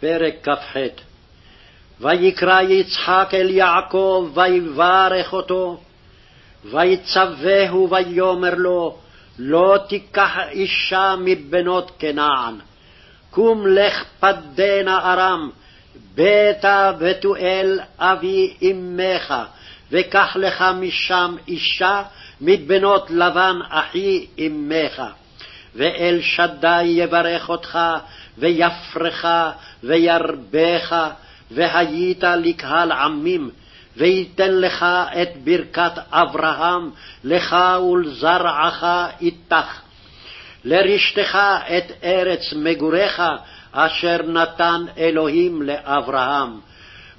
פרק כ"ח ויקרא יצחק אל יעקב ויברך אותו, ויצווהו ויאמר לו, לא תיקח אישה מבנות כנען. קום לך פדנה ארם, ביתה בתואל אבי אמך, וקח לך משם אישה מבנות לבן אחי אמך. ואל שדי יברך אותך, ויפרך, וירבך, והיית לקהל עמים, ויתן לך את ברכת אברהם, לך ולזרעך איתך. לרשתך את ארץ מגוריך, אשר נתן אלוהים לאברהם.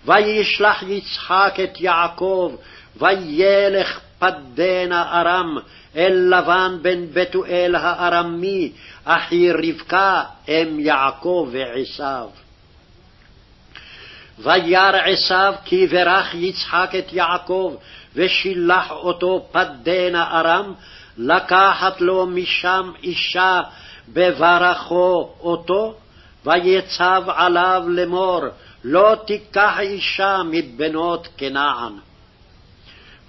וישלח יצחק את יעקב, וילך פדנה ארם, אל לבן בן בתואל הארמי, אחי רבקה אם יעקב ועשיו. וירא עשיו כי ברך יצחק את יעקב, ושילח אותו פדנה ארם, לקחת לו משם אישה בברכו אותו, ויצב עליו לאמור, לא תיקח אישה מבנות כנען.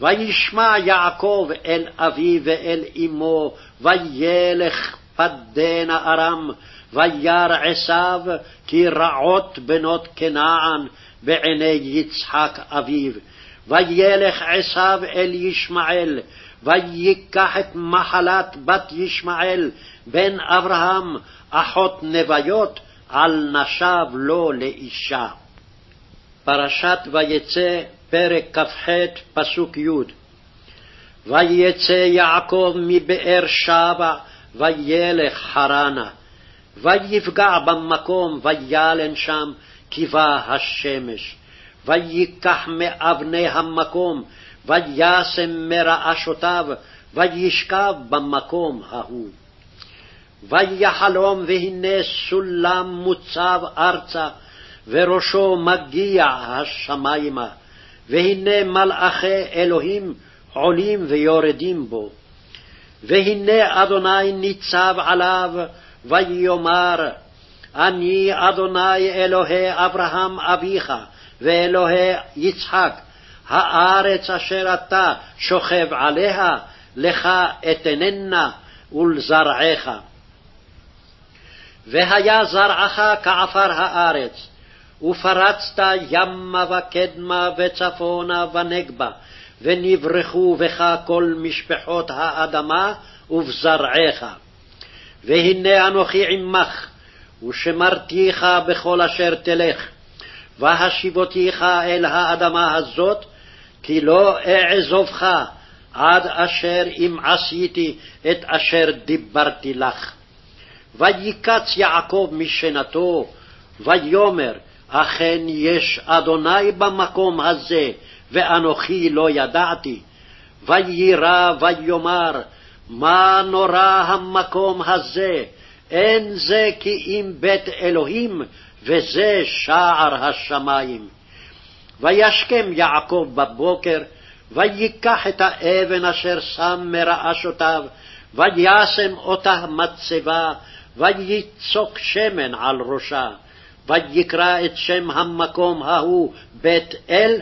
וישמע יעקב אל אביו ואל אמו, וילך פדנה ארם, וירא עשיו כי רעות בנות כנען בעיני יצחק אביו. וילך עשיו אל ישמעאל, ויקח את מחלת בת ישמעאל, בן אברהם, אחות נביות, על נשב לו לאישה. פרשת ויצא, פרק כ"ח, פסוק י' ויצא יעקב מבאר שבע, וילך חרנה. ויפגע במקום, וילן שם, כי בא השמש. ויקח מאבני המקום, וישם מרעשותיו, וישכב במקום ההוא. ויחלום, והנה סולם מוצב ארצה, וראשו מגיע השמיימה, והנה מלאכי אלוהים עולים ויורדים בו. והנה אדוני ניצב עליו, ויאמר, אני אדוני אלוהי אברהם אביך, ואלוהי יצחק, הארץ אשר אתה שוכב עליה, לך אתננה ולזרעך. והיה זרעך כעפר הארץ, ופרצת ימה וקדמה וצפונה ונגבה, ונברחו בך כל משפחות האדמה ובזרעך. והנה אנוכי עמך, ושמרתיך בכל אשר תלך, והשיבותיך אל האדמה הזאת, כי לא אעזובך עד אשר אם עשיתי את אשר דיברתי לך. ויקץ יעקב משנתו, ויאמר, אכן יש אדוני במקום הזה, ואנוכי לא ידעתי. ויירא ויאמר, מה נורא המקום הזה, אין זה כי אם בית אלוהים, וזה שער השמים. וישכם יעקב בבוקר, ויקח את האבן אשר שם מרעשותיו, וישם אותה מצבה, ויצוק שמן על ראשה. ויקרא את שם המקום ההוא בית אל,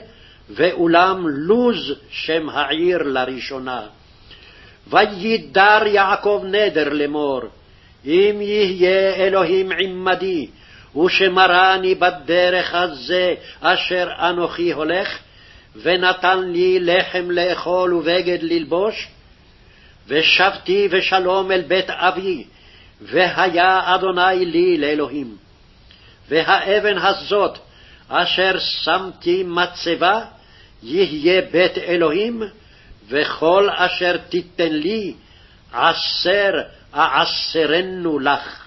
ואולם לוז שם העיר לראשונה. וידר יעקב נדר לאמור, אם יהיה אלוהים עמדי, ושמרני בדרך הזה אשר אנוכי הולך, ונתן לי לחם לאכול ובגד ללבוש, ושבתי בשלום אל בית אבי, והיה אדוני לי לאלוהים. והאבן הזאת, אשר שמתי מצבה, יהיה בית אלוהים, וכל אשר תיתן לי, עשר אעשרנו לך.